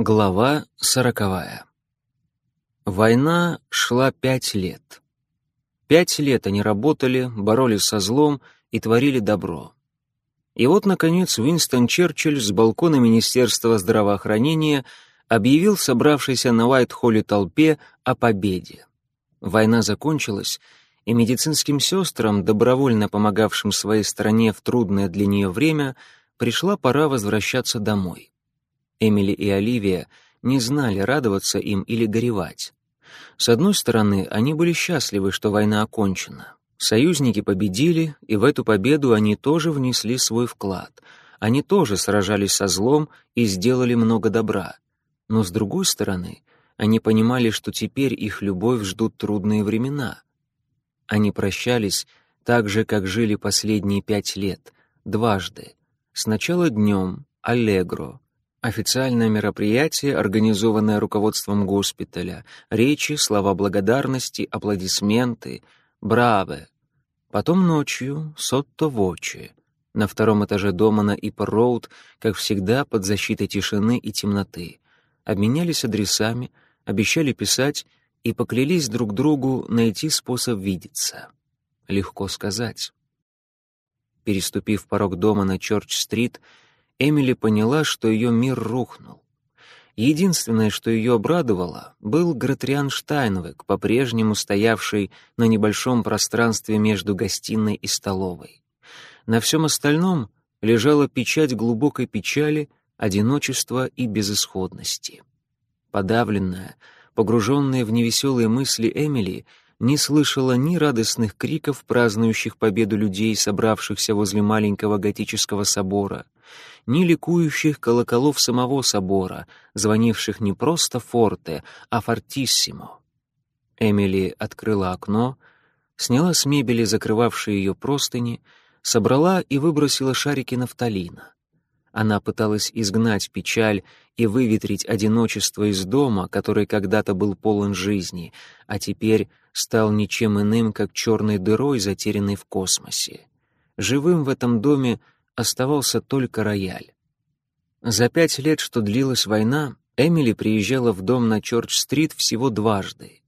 Глава сороковая. Война шла пять лет. Пять лет они работали, боролись со злом и творили добро. И вот, наконец, Уинстон Черчилль с балкона Министерства здравоохранения объявил собравшейся на Уайт-Холле толпе о победе. Война закончилась, и медицинским сестрам, добровольно помогавшим своей стране в трудное для нее время, пришла пора возвращаться домой. Эмили и Оливия не знали, радоваться им или горевать. С одной стороны, они были счастливы, что война окончена. Союзники победили, и в эту победу они тоже внесли свой вклад. Они тоже сражались со злом и сделали много добра. Но с другой стороны, они понимали, что теперь их любовь ждут трудные времена. Они прощались так же, как жили последние пять лет, дважды. Сначала днем, аллегро, Официальное мероприятие, организованное руководством госпиталя, речи, слова благодарности, аплодисменты, браве. Потом ночью, сотто вочи. На втором этаже дома на Иппер-Роуд, как всегда, под защитой тишины и темноты. Обменялись адресами, обещали писать и поклялись друг другу найти способ видеться. Легко сказать. Переступив порог дома на Чорч-стрит, Эмили поняла, что ее мир рухнул. Единственное, что ее обрадовало, был Гратриан Штайнвек, по-прежнему стоявший на небольшом пространстве между гостиной и столовой. На всем остальном лежала печать глубокой печали, одиночества и безысходности. Подавленная, погруженная в невеселые мысли Эмили не слышала ни радостных криков, празднующих победу людей, собравшихся возле маленького готического собора, ни ликующих колоколов самого собора, звонивших не просто форте, а фортиссимо. Эмили открыла окно, сняла с мебели закрывавшие ее простыни, собрала и выбросила шарики нафталина. Она пыталась изгнать печаль и выветрить одиночество из дома, который когда-то был полон жизни, а теперь стал ничем иным, как черной дырой, затерянной в космосе. Живым в этом доме оставался только рояль. За пять лет, что длилась война, Эмили приезжала в дом на Чорч-стрит всего дважды.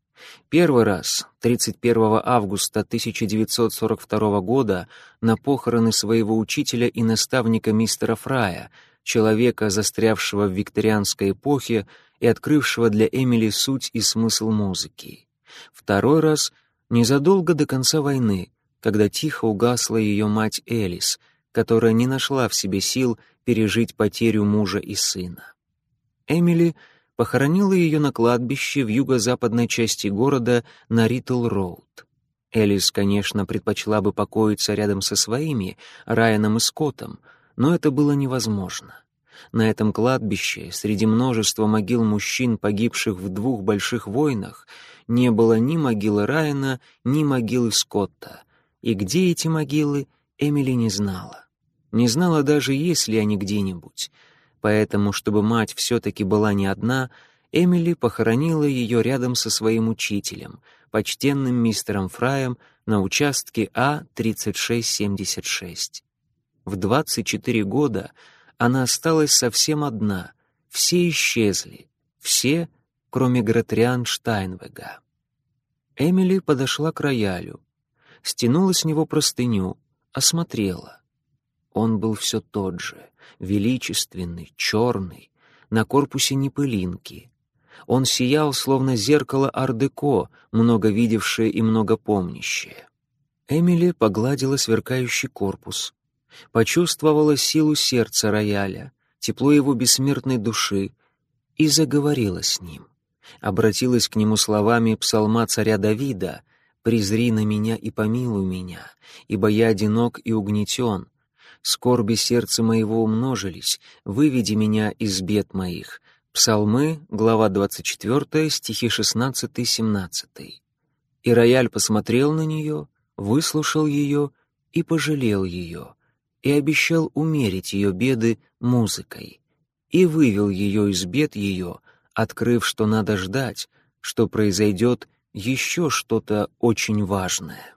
Первый раз, 31 августа 1942 года, на похороны своего учителя и наставника мистера Фрая, человека, застрявшего в викторианской эпохе и открывшего для Эмили суть и смысл музыки. Второй раз — незадолго до конца войны, когда тихо угасла ее мать Элис, которая не нашла в себе сил пережить потерю мужа и сына. Эмили похоронила ее на кладбище в юго-западной части города на Ритл-Роуд. Элис, конечно, предпочла бы покоиться рядом со своими, Райаном и Скоттом, но это было невозможно. На этом кладбище, среди множества могил мужчин, погибших в двух больших войнах, не было ни могилы Райана, ни могилы Скотта. И где эти могилы, Эмили не знала. Не знала даже, есть ли они где-нибудь. Поэтому, чтобы мать все-таки была не одна, Эмили похоронила ее рядом со своим учителем, почтенным мистером Фраем, на участке А-3676. В 24 года она осталась совсем одна, все исчезли, все, кроме Гратриан Штайнвега. Эмили подошла к роялю, стянула с него простыню, осмотрела. Он был все тот же, величественный, черный, на корпусе не пылинки. Он сиял, словно зеркало ар-деко, много видевшее и много помнящее. Эмили погладила сверкающий корпус, почувствовала силу сердца рояля, тепло его бессмертной души и заговорила с ним. Обратилась к нему словами псалма царя Давида «Презри на меня и помилуй меня, ибо я одинок и угнетен, скорби сердца моего умножились, выведи меня из бед моих». Псалмы, глава 24, стихи 16-17. И рояль посмотрел на нее, выслушал ее и пожалел ее, и обещал умерить ее беды музыкой, и вывел ее из бед ее, открыв, что надо ждать, что произойдет еще что-то очень важное.